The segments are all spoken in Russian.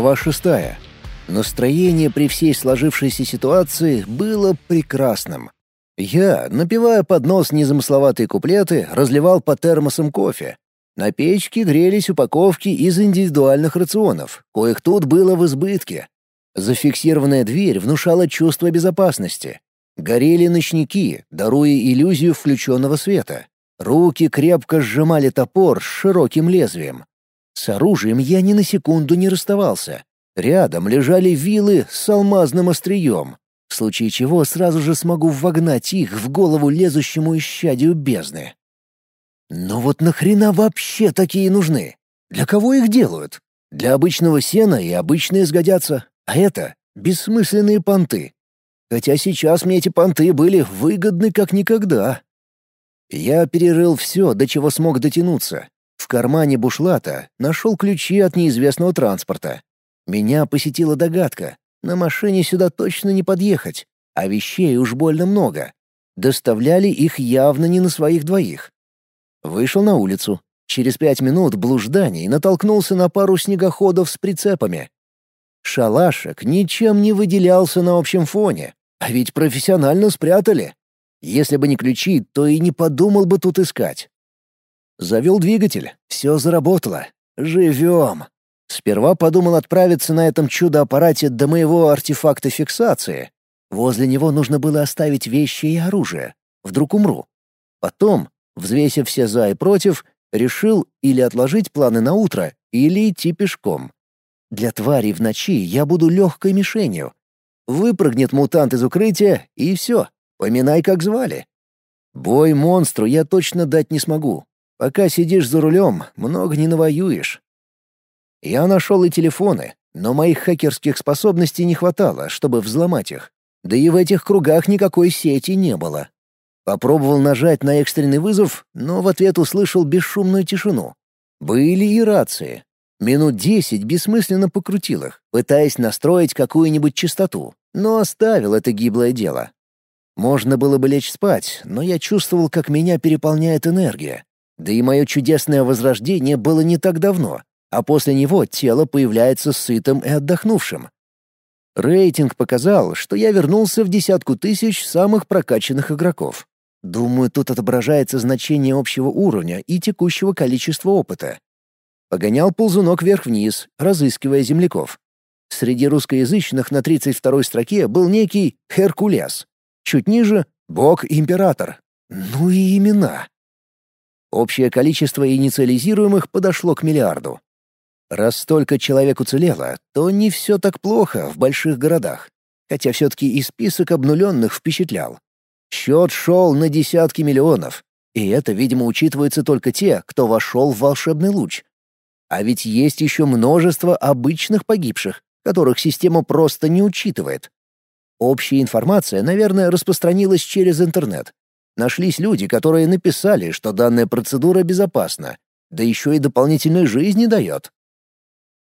Глава шестая. Настроение при всей сложившейся ситуации было прекрасным. Я, напевая под нос незамысловатые куплеты, разливал по термосам кофе. На печке грелись упаковки из индивидуальных рационов, коих тут было в избытке. Зафиксированная дверь внушала чувство безопасности. Горели ночники, даруя иллюзию включенного света. Руки крепко сжимали топор с широким лезвием. С оружием я ни на секунду не расставался. Рядом лежали вилы с алмазным острием, в случае чего сразу же смогу вогнать их в голову лезущему исчадию бездны. Но вот нахрена вообще такие нужны? Для кого их делают? Для обычного сена и обычные сгодятся, а это — бессмысленные понты. Хотя сейчас мне эти понты были выгодны как никогда. Я перерыл все, до чего смог дотянуться. Кармане бушлата нашел ключи от неизвестного транспорта. Меня посетила догадка. На машине сюда точно не подъехать, а вещей уж больно много. Доставляли их явно не на своих двоих. Вышел на улицу. Через пять минут блужданий натолкнулся на пару снегоходов с прицепами. Шалашик ничем не выделялся на общем фоне, а ведь профессионально спрятали. Если бы не ключи, то и не подумал бы тут искать. Завел двигатель, все заработало. Живем. Сперва подумал отправиться на этом чудо-аппарате до моего артефакта фиксации. Возле него нужно было оставить вещи и оружие. Вдруг умру. Потом, взвесив все «за» и «против», решил или отложить планы на утро, или идти пешком. Для тварей в ночи я буду легкой мишенью. Выпрыгнет мутант из укрытия, и все. Поминай, как звали. Бой монстру я точно дать не смогу. Пока сидишь за рулем, много не навоюешь. Я нашел и телефоны, но моих хакерских способностей не хватало, чтобы взломать их. Да и в этих кругах никакой сети не было. Попробовал нажать на экстренный вызов, но в ответ услышал бесшумную тишину. Были и рации. Минут десять бессмысленно покрутил их, пытаясь настроить какую-нибудь частоту, но оставил это гиблое дело. Можно было бы лечь спать, но я чувствовал, как меня переполняет энергия. Да и мое чудесное возрождение было не так давно, а после него тело появляется сытым и отдохнувшим. Рейтинг показал, что я вернулся в десятку тысяч самых прокачанных игроков. Думаю, тут отображается значение общего уровня и текущего количества опыта. Погонял ползунок вверх-вниз, разыскивая земляков. Среди русскоязычных на 32-й строке был некий Херкулес. Чуть ниже — Бог-Император. Ну и имена. Общее количество инициализируемых подошло к миллиарду. Раз столько человек уцелело, то не все так плохо в больших городах. Хотя все-таки и список обнуленных впечатлял. Счет шел на десятки миллионов. И это, видимо, учитывается только те, кто вошел в волшебный луч. А ведь есть еще множество обычных погибших, которых система просто не учитывает. Общая информация, наверное, распространилась через интернет. Нашлись люди, которые написали, что данная процедура безопасна, да еще и дополнительной жизни дает.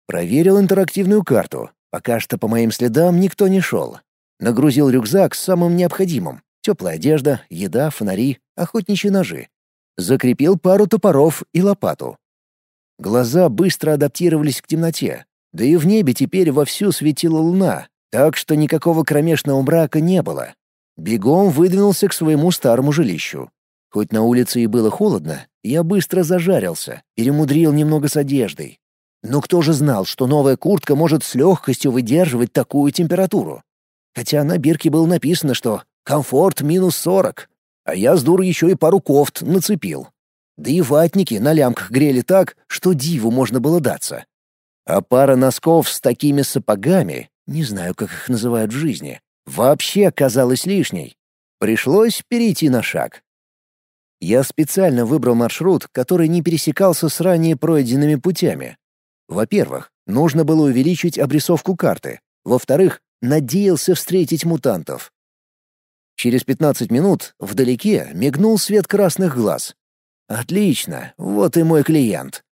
Проверил интерактивную карту. Пока что по моим следам никто не шел. Нагрузил рюкзак с самым необходимым. Теплая одежда, еда, фонари, охотничьи ножи. Закрепил пару топоров и лопату. Глаза быстро адаптировались к темноте. Да и в небе теперь вовсю светила луна, так что никакого кромешного мрака не было. Бегом выдвинулся к своему старому жилищу. Хоть на улице и было холодно, я быстро зажарился, перемудрил немного с одеждой. Но кто же знал, что новая куртка может с легкостью выдерживать такую температуру? Хотя на бирке было написано, что «комфорт минус сорок», а я с дур еще и пару кофт нацепил. Да и ватники на лямках грели так, что диву можно было даться. А пара носков с такими сапогами, не знаю, как их называют в жизни, вообще казалась лишней. Пришлось перейти на шаг. Я специально выбрал маршрут, который не пересекался с ранее пройденными путями. Во-первых, нужно было увеличить обрисовку карты. Во-вторых, надеялся встретить мутантов. Через 15 минут вдалеке мигнул свет красных глаз. Отлично, вот и мой клиент.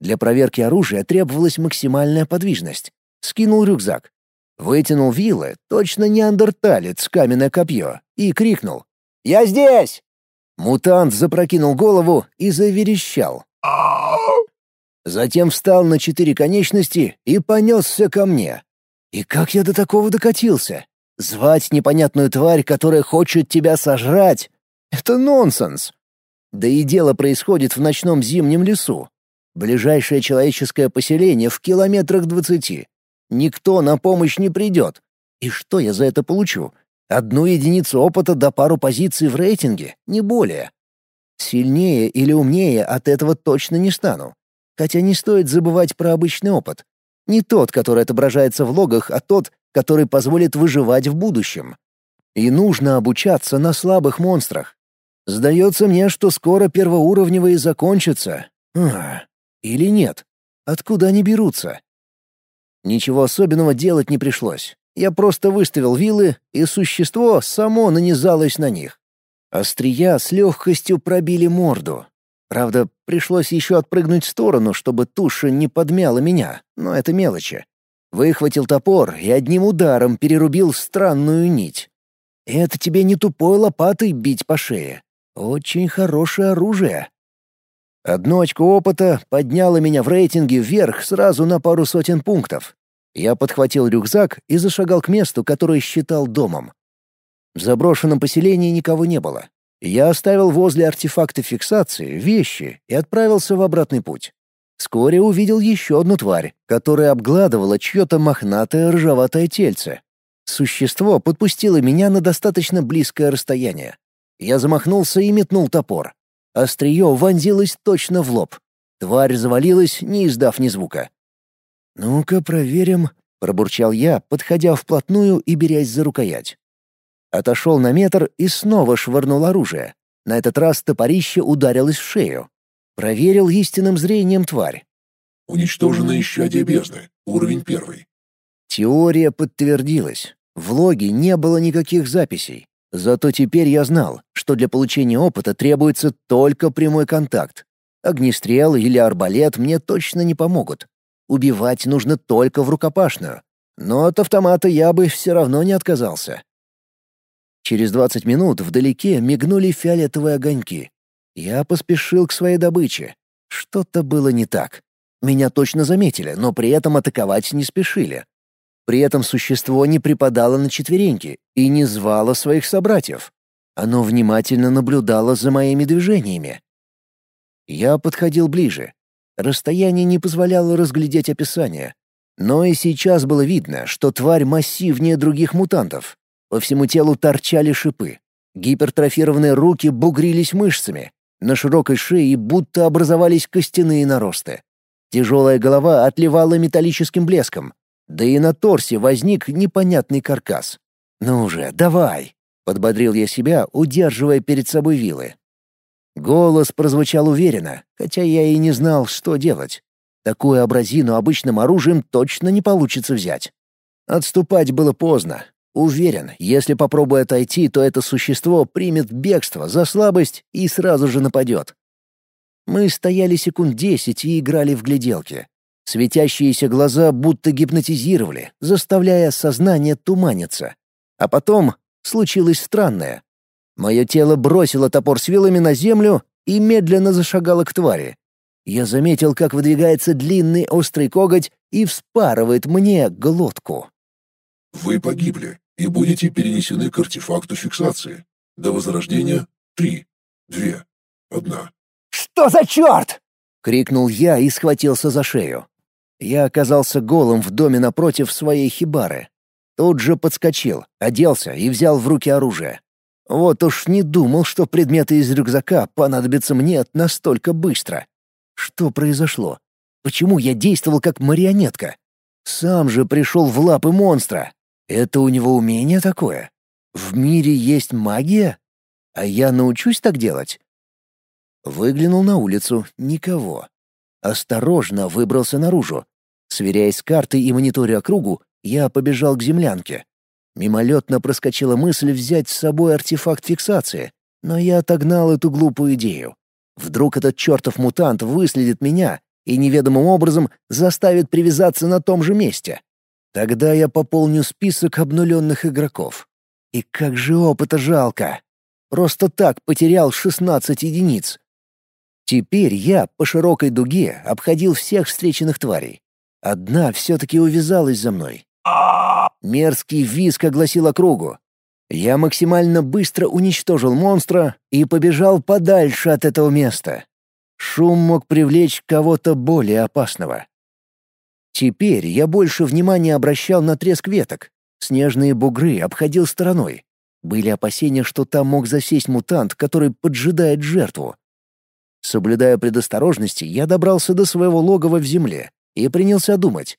Для проверки оружия требовалась максимальная подвижность. Скинул рюкзак, Вытянул вилы, точно неандерталец, каменное копье, и крикнул. «Я здесь!» Мутант запрокинул голову и заверещал. Затем встал на четыре конечности и понесся ко мне. И как я до такого докатился? Звать непонятную тварь, которая хочет тебя сожрать — это нонсенс. Да и дело происходит в ночном зимнем лесу. Ближайшее человеческое поселение в километрах двадцати. Никто на помощь не придет. И что я за это получу? Одну единицу опыта до пару позиций в рейтинге, не более. Сильнее или умнее от этого точно не стану. Хотя не стоит забывать про обычный опыт. Не тот, который отображается в логах, а тот, который позволит выживать в будущем. И нужно обучаться на слабых монстрах. Сдается мне, что скоро первоуровневые закончатся. Или нет? Откуда они берутся? Ничего особенного делать не пришлось. Я просто выставил вилы, и существо само нанизалось на них. Острия с легкостью пробили морду. Правда, пришлось еще отпрыгнуть в сторону, чтобы туша не подмяла меня, но это мелочи. Выхватил топор и одним ударом перерубил странную нить. Это тебе не тупой лопатой бить по шее. Очень хорошее оружие. Одно очко опыта подняло меня в рейтинге вверх сразу на пару сотен пунктов. Я подхватил рюкзак и зашагал к месту, которое считал домом. В заброшенном поселении никого не было. Я оставил возле артефакта фиксации вещи и отправился в обратный путь. Вскоре увидел еще одну тварь, которая обгладывала чье-то мохнатое ржаватое тельце. Существо подпустило меня на достаточно близкое расстояние. Я замахнулся и метнул топор. Острие вонзилось точно в лоб. Тварь завалилась, не издав ни звука. «Ну-ка, проверим», — пробурчал я, подходя вплотную и берясь за рукоять. Отошел на метр и снова швырнул оружие. На этот раз топорище ударилось в шею. Проверил истинным зрением тварь. Уничтожено исчадие бездны. Уровень первый. Теория подтвердилась. В логе не было никаких записей. Зато теперь я знал, что для получения опыта требуется только прямой контакт. Огнестрел или арбалет мне точно не помогут. Убивать нужно только в рукопашную. Но от автомата я бы все равно не отказался. Через 20 минут вдалеке мигнули фиолетовые огоньки. Я поспешил к своей добыче. Что-то было не так. Меня точно заметили, но при этом атаковать не спешили. При этом существо не припадало на четвереньки и не звало своих собратьев. Оно внимательно наблюдало за моими движениями. Я подходил ближе. Расстояние не позволяло разглядеть описание. Но и сейчас было видно, что тварь массивнее других мутантов. По всему телу торчали шипы. Гипертрофированные руки бугрились мышцами. На широкой шее будто образовались костяные наросты. Тяжелая голова отливала металлическим блеском. Да и на торсе возник непонятный каркас. «Ну же, давай!» — подбодрил я себя, удерживая перед собой вилы. Голос прозвучал уверенно, хотя я и не знал, что делать. Такую абразину обычным оружием точно не получится взять. Отступать было поздно. Уверен, если попробую отойти, то это существо примет бегство за слабость и сразу же нападет. Мы стояли секунд десять и играли в гляделки. Светящиеся глаза будто гипнотизировали, заставляя сознание туманиться. А потом случилось странное. Мое тело бросило топор с вилами на землю и медленно зашагало к твари. Я заметил, как выдвигается длинный острый коготь и вспарывает мне глотку. Вы погибли и будете перенесены к артефакту фиксации. До возрождения — три, две, одна. «Что за черт?» — крикнул я и схватился за шею. Я оказался голым в доме напротив своей хибары. Тут же подскочил, оделся и взял в руки оружие. Вот уж не думал, что предметы из рюкзака понадобятся мне настолько быстро. Что произошло? Почему я действовал как марионетка? Сам же пришел в лапы монстра. Это у него умение такое? В мире есть магия? А я научусь так делать? Выглянул на улицу — никого. Осторожно выбрался наружу. Сверяясь с картой и мониторя округу, я побежал к землянке. Мимолетно проскочила мысль взять с собой артефакт фиксации, но я отогнал эту глупую идею. Вдруг этот чертов мутант выследит меня и неведомым образом заставит привязаться на том же месте. Тогда я пополню список обнуленных игроков. И как же опыта жалко. Просто так потерял 16 единиц. Теперь я по широкой дуге обходил всех встреченных тварей. Одна все-таки увязалась за мной. Мерзкий визг огласил округу. Я максимально быстро уничтожил монстра и побежал подальше от этого места. Шум мог привлечь кого-то более опасного. Теперь я больше внимания обращал на треск веток. Снежные бугры обходил стороной. Были опасения, что там мог засесть мутант, который поджидает жертву. Соблюдая предосторожности, я добрался до своего логова в земле и принялся думать.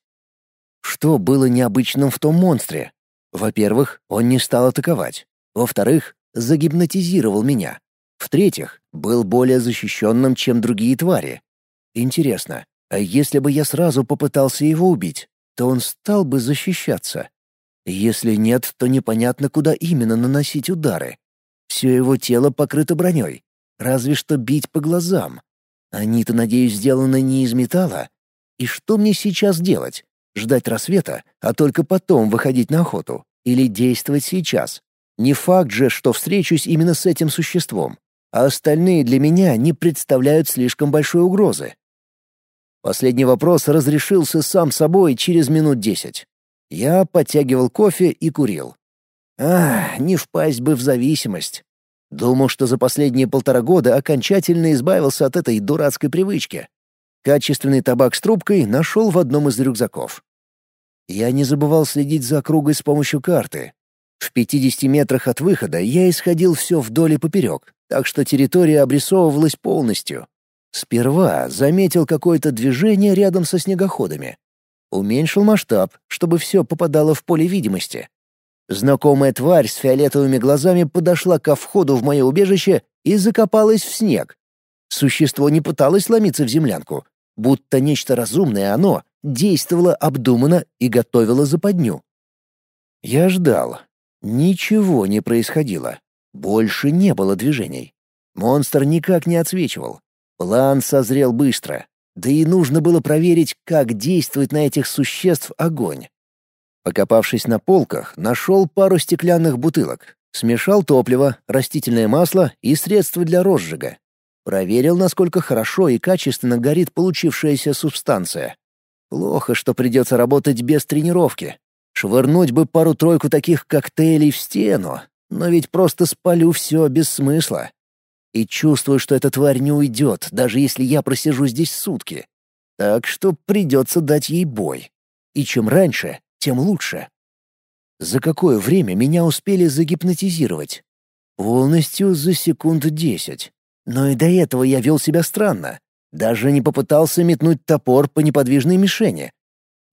Что было необычным в том монстре? Во-первых, он не стал атаковать. Во-вторых, загипнотизировал меня. В-третьих, был более защищенным, чем другие твари. Интересно, а если бы я сразу попытался его убить, то он стал бы защищаться? Если нет, то непонятно, куда именно наносить удары. Все его тело покрыто броней. Разве что бить по глазам. Они-то, надеюсь, сделаны не из металла. И что мне сейчас делать? Ждать рассвета, а только потом выходить на охоту? Или действовать сейчас? Не факт же, что встречусь именно с этим существом а остальные для меня не представляют слишком большой угрозы. Последний вопрос разрешился сам собой через минут десять. Я подтягивал кофе и курил. А, не впасть бы в зависимость. Думал, что за последние полтора года окончательно избавился от этой дурацкой привычки. Качественный табак с трубкой нашел в одном из рюкзаков. Я не забывал следить за округой с помощью карты. В 50 метрах от выхода я исходил все вдоль и поперек, так что территория обрисовывалась полностью. Сперва заметил какое-то движение рядом со снегоходами. Уменьшил масштаб, чтобы все попадало в поле видимости. Знакомая тварь с фиолетовыми глазами подошла ко входу в мое убежище и закопалась в снег. Существо не пыталось ломиться в землянку, будто нечто разумное оно действовало обдуманно и готовило западню. Я ждал. Ничего не происходило. Больше не было движений. Монстр никак не отсвечивал. План созрел быстро. Да и нужно было проверить, как действует на этих существ огонь. Покопавшись на полках, нашел пару стеклянных бутылок. Смешал топливо, растительное масло и средства для розжига. Проверил, насколько хорошо и качественно горит получившаяся субстанция. Плохо, что придется работать без тренировки. Швырнуть бы пару-тройку таких коктейлей в стену, но ведь просто спалю все без смысла. И чувствую, что эта тварь не уйдет, даже если я просижу здесь сутки. Так что придется дать ей бой. И чем раньше, тем лучше. За какое время меня успели загипнотизировать? Полностью за секунд десять. Но и до этого я вел себя странно. Даже не попытался метнуть топор по неподвижной мишени.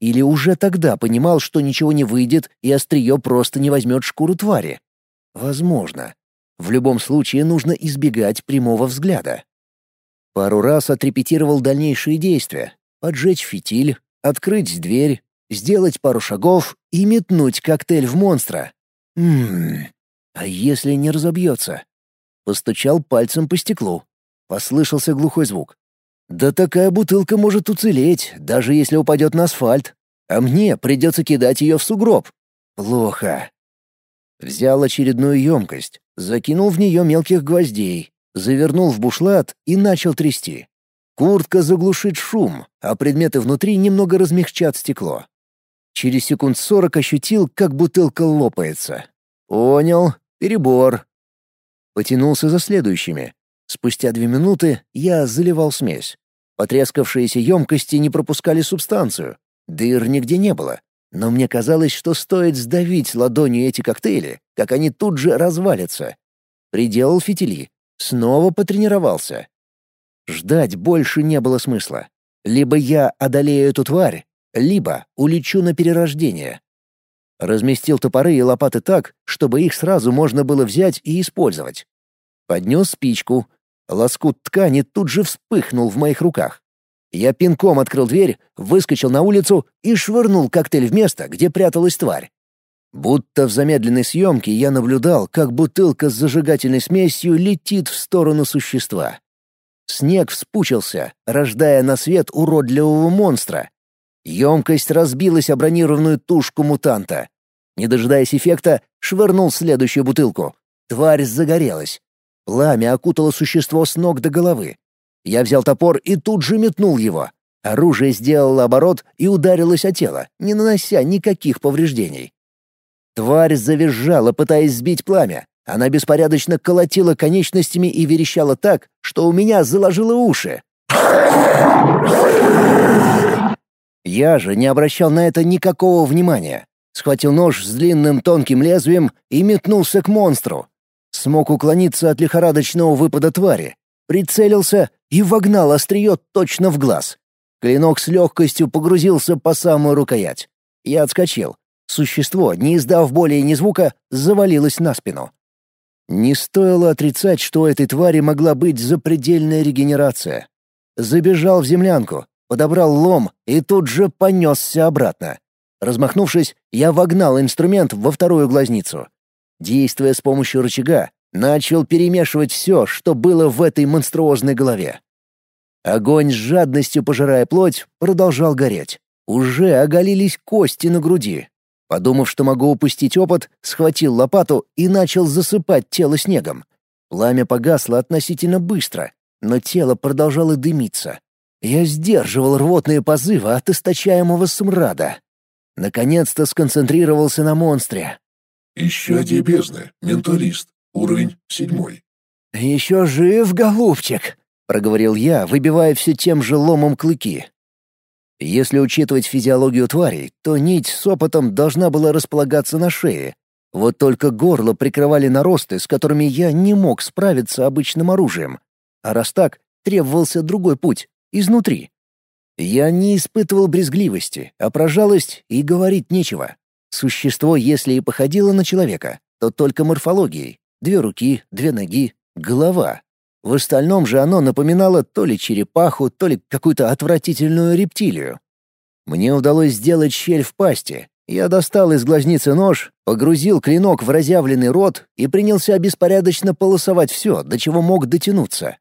Или уже тогда понимал, что ничего не выйдет, и острие просто не возьмет шкуру твари. Возможно. В любом случае нужно избегать прямого взгляда. Пару раз отрепетировал дальнейшие действия. Поджечь фитиль, открыть дверь, сделать пару шагов и метнуть коктейль в монстра. Ммм, а если не разобьется? Постучал пальцем по стеклу. Послышался глухой звук. Да такая бутылка может уцелеть, даже если упадет на асфальт. А мне придется кидать ее в сугроб. Плохо. Взял очередную емкость, закинул в нее мелких гвоздей, завернул в бушлат и начал трясти. Куртка заглушит шум, а предметы внутри немного размягчат стекло. Через секунд сорок ощутил, как бутылка лопается. Понял, перебор. Потянулся за следующими. Спустя две минуты я заливал смесь. Потрескавшиеся емкости не пропускали субстанцию. Дыр нигде не было. Но мне казалось, что стоит сдавить ладонью эти коктейли, как они тут же развалятся. Приделал фитили. Снова потренировался. Ждать больше не было смысла. Либо я одолею эту тварь, либо улечу на перерождение. Разместил топоры и лопаты так, чтобы их сразу можно было взять и использовать. Поднес спичку. Лоскут ткани тут же вспыхнул в моих руках. Я пинком открыл дверь, выскочил на улицу и швырнул коктейль в место, где пряталась тварь. Будто в замедленной съемке я наблюдал, как бутылка с зажигательной смесью летит в сторону существа. Снег вспучился, рождая на свет уродливого монстра. Емкость разбилась о бронированную тушку мутанта. Не дожидаясь эффекта, швырнул следующую бутылку. Тварь загорелась. Пламя окутало существо с ног до головы. Я взял топор и тут же метнул его. Оружие сделало оборот и ударилось о тело, не нанося никаких повреждений. Тварь завизжала, пытаясь сбить пламя. Она беспорядочно колотила конечностями и верещала так, что у меня заложило уши. Я же не обращал на это никакого внимания. Схватил нож с длинным тонким лезвием и метнулся к монстру. Смог уклониться от лихорадочного выпада твари. Прицелился и вогнал острие точно в глаз. Клинок с легкостью погрузился по самую рукоять. Я отскочил. Существо, не издав более ни звука, завалилось на спину. Не стоило отрицать, что у этой твари могла быть запредельная регенерация. Забежал в землянку, подобрал лом и тут же понесся обратно. Размахнувшись, я вогнал инструмент во вторую глазницу. Действуя с помощью рычага, начал перемешивать все, что было в этой монструозной голове. Огонь с жадностью пожирая плоть, продолжал гореть. Уже оголились кости на груди, Подумав, что могу упустить опыт, схватил лопату и начал засыпать тело снегом. Пламя погасло относительно быстро, но тело продолжало дымиться. Я сдерживал рвотные позывы от источаемого смрада. Наконец-то сконцентрировался на монстре. «Исчадие бездны, менталист, уровень седьмой». «Еще жив, голубчик!» — проговорил я, выбивая все тем же ломом клыки. Если учитывать физиологию тварей, то нить с опытом должна была располагаться на шее. Вот только горло прикрывали наросты, с которыми я не мог справиться обычным оружием. А раз так, требовался другой путь — изнутри. Я не испытывал брезгливости, а про жалость и говорить нечего. Существо, если и походило на человека, то только морфологией. Две руки, две ноги, голова. В остальном же оно напоминало то ли черепаху, то ли какую-то отвратительную рептилию. Мне удалось сделать щель в пасти. Я достал из глазницы нож, погрузил клинок в разъявленный рот и принялся беспорядочно полосовать все, до чего мог дотянуться.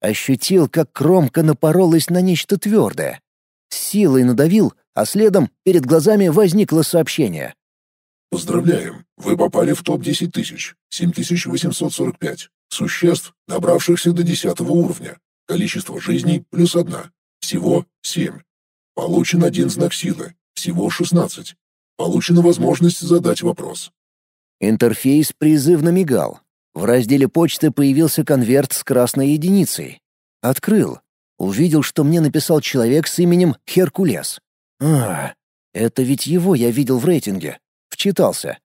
Ощутил, как кромка напоролась на нечто твердое. С силой надавил, а следом перед глазами возникло сообщение. «Поздравляем, вы попали в топ-10 тысяч, 7845. Существ, набравшихся до десятого уровня. Количество жизней плюс одна. Всего семь. Получен один знак силы. Всего шестнадцать. Получена возможность задать вопрос. Интерфейс призывно мигал. В разделе почты появился конверт с красной единицей. Открыл. Увидел, что мне написал человек с именем Херкулес. А, это ведь его я видел в рейтинге. Вчитался.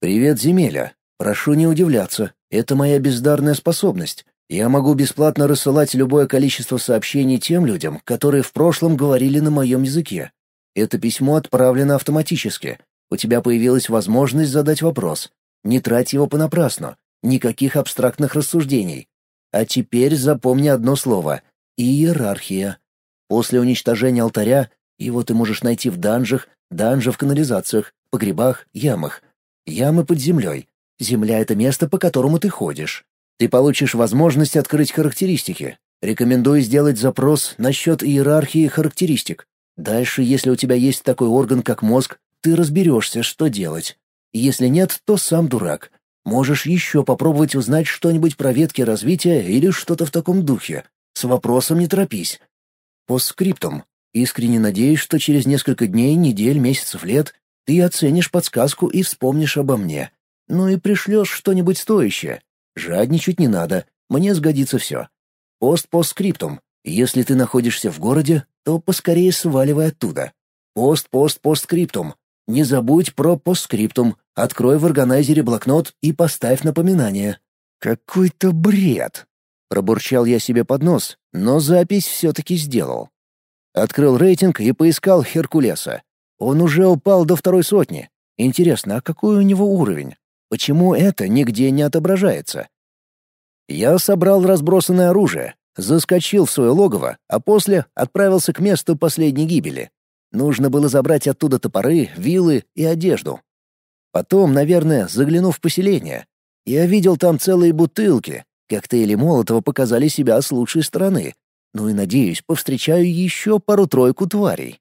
«Привет, земеля. Прошу не удивляться. Это моя бездарная способность. Я могу бесплатно рассылать любое количество сообщений тем людям, которые в прошлом говорили на моем языке. Это письмо отправлено автоматически. У тебя появилась возможность задать вопрос. Не трать его понапрасну. Никаких абстрактных рассуждений. А теперь запомни одно слово — иерархия. После уничтожения алтаря его ты можешь найти в данжах, данжах в канализациях, погребах, ямах. Ямы под землей. Земля — это место, по которому ты ходишь. Ты получишь возможность открыть характеристики. Рекомендую сделать запрос насчет иерархии характеристик. Дальше, если у тебя есть такой орган, как мозг, ты разберешься, что делать. Если нет, то сам дурак. Можешь еще попробовать узнать что-нибудь про ветки развития или что-то в таком духе. С вопросом не торопись. По скриптум. Искренне надеюсь, что через несколько дней, недель, месяцев, лет ты оценишь подсказку и вспомнишь обо мне. Ну и пришлешь что-нибудь стоящее. Жадничать не надо, мне сгодится все. Пост-постскриптум. Если ты находишься в городе, то поскорее сваливай оттуда. Пост-пост-постскриптум. Не забудь про постскриптум. Открой в органайзере блокнот и поставь напоминание. Какой-то бред. Пробурчал я себе под нос, но запись все-таки сделал. Открыл рейтинг и поискал Херкулеса. Он уже упал до второй сотни. Интересно, а какой у него уровень? Почему это нигде не отображается? Я собрал разбросанное оружие, заскочил в свое логово, а после отправился к месту последней гибели. Нужно было забрать оттуда топоры, вилы и одежду. Потом, наверное, заглянув в поселение, я видел там целые бутылки. Коктейли Молотова показали себя с лучшей стороны. Ну и, надеюсь, повстречаю еще пару-тройку тварей.